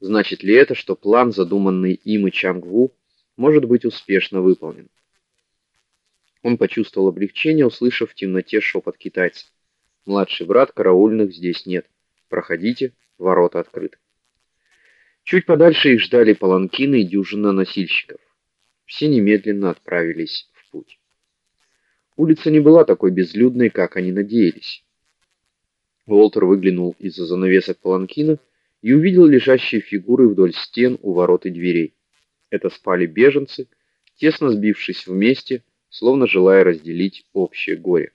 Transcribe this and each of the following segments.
Значит ли это, что план, задуманный им и Чангву, может быть успешно выполнен? Он почувствовал облегчение, услышав в темноте шепот китайца. Младший брат караульных здесь нет. Проходите, ворота открыты. Чуть подальше их ждали паланкины и дюжина носильщиков. Все немедленно отправились в путь. Улица не была такой безлюдной, как они надеялись. Уолтер выглянул из-за занавесок паланкина и увидел лежащие фигуры вдоль стен у ворот и дверей. Это спали беженцы, тесно сбившись вместе, словно желая разделить общее горе.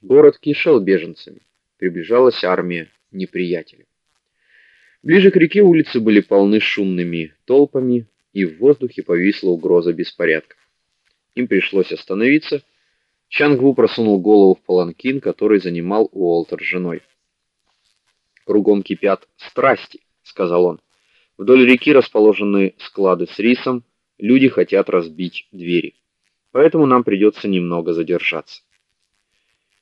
Город кишел беженцами. Приближалась армия неприятеля. Ближе к реке улицы были полны шумными толпами, и в воздухе повисла угроза беспорядков. Им пришлось остановиться. Чангву просунул голову в паланкин, который занимал Уолтер с женой. Кругом кипят страсти, сказал он. Вдоль реки расположены склады с рисом, люди хотят разбить двери. Поэтому нам придется немного задержаться.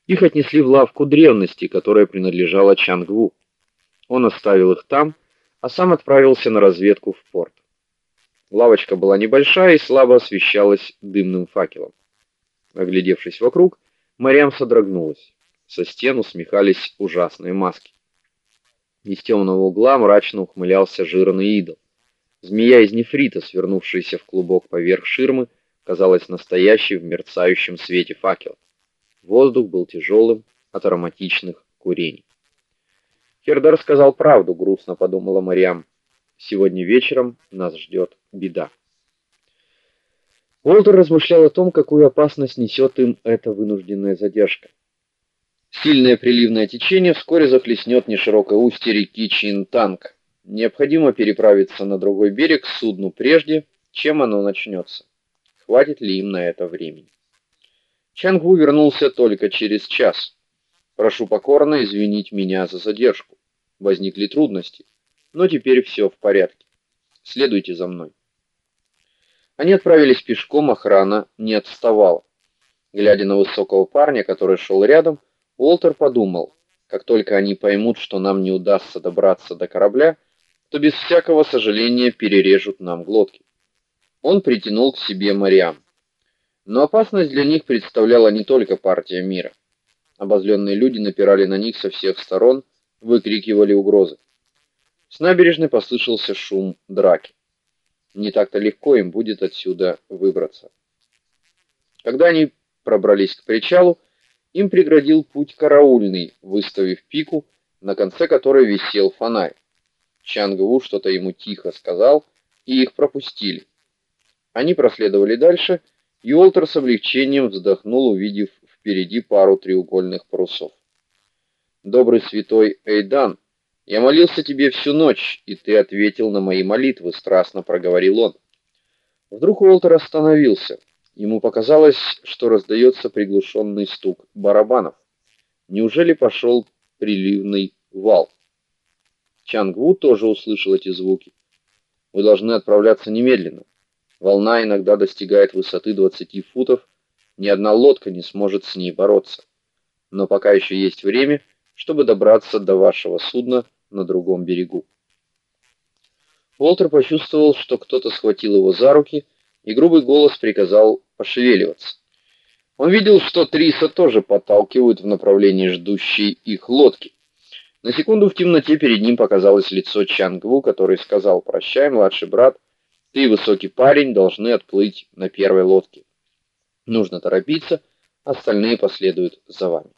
Их отнесли в лавку древности, которая принадлежала Чангву. Он оставил их там, а сам отправился на разведку в порт. Лавочка была небольшая и слабо освещалась дымным факелом. Оглядевшись вокруг, Марьям содрогнулась. Со стен усмехались ужасные маски. Из темного угла мрачно ухмылялся жирный идол. Змея из нефрита, свернувшаяся в клубок поверх ширмы, казалась настоящей в мерцающем свете факела. Воздух был тяжелым от ароматичных курений. Хердар сказал правду, грустно подумала Марьям. Сегодня вечером нас ждет беда. Уолтер размышлял о том, какую опасность несет им эта вынужденная задержка. Сильное приливное течение вскоре захлестнет неширокое устье реки Чинтанг. Необходимо переправиться на другой берег судну прежде, чем оно начнется. Хватит ли им на это времени? Чангву вернулся только через час. Прошу покорно извинить меня за задержку. Возникли трудности, но теперь все в порядке. Следуйте за мной. Они отправились пешком, охрана не отставала. Глядя на высокого парня, который шел рядом, Уолтер подумал: как только они поймут, что нам не удастся добраться до корабля, то без всякого сожаления перережут нам глотки. Он притянул к себе Мариам. Но опасность для них представляла не только партия мира. Обозленные люди напирали на них со всех сторон, выкрикивали угрозы. С набережной послышался шум драки. Не так-то легко им будет отсюда выбраться. Когда они пробрались к причалу, им преградил путь караульный, выставив пику, на конце которой висел фонарь. Чангву что-то ему тихо сказал, и их пропустили. Они проследовали дальше, и Олтер с облегчением вздохнул, увидев впереди пару треугольных парусов. Добрый святой Эйдан, я молился тебе всю ночь, и ты ответил на мои молитвы, страстно проговорил он. Вдруг Уолтер остановился. Ему показалось, что раздается приглушенный стук барабанов. Неужели пошел приливный вал? Чангву тоже услышал эти звуки. Вы должны отправляться немедленно. Волна иногда достигает высоты 20 футов, ни одна лодка не сможет с ней бороться. Но пока еще есть время, чтобы добраться до вашего судна на другом берегу. Уолтер почувствовал, что кто-то схватил его за руки и грубый голос приказал пошевеливаться. Он видел, что Триса тоже подталкивают в направлении ждущей их лодки. На секунду в темноте перед ним показалось лицо Чангву, который сказал: "Прощай, младший брат, ты высокий парень, должны отплыть на первой лодке. Нужно торопиться, остальные последуют за вами".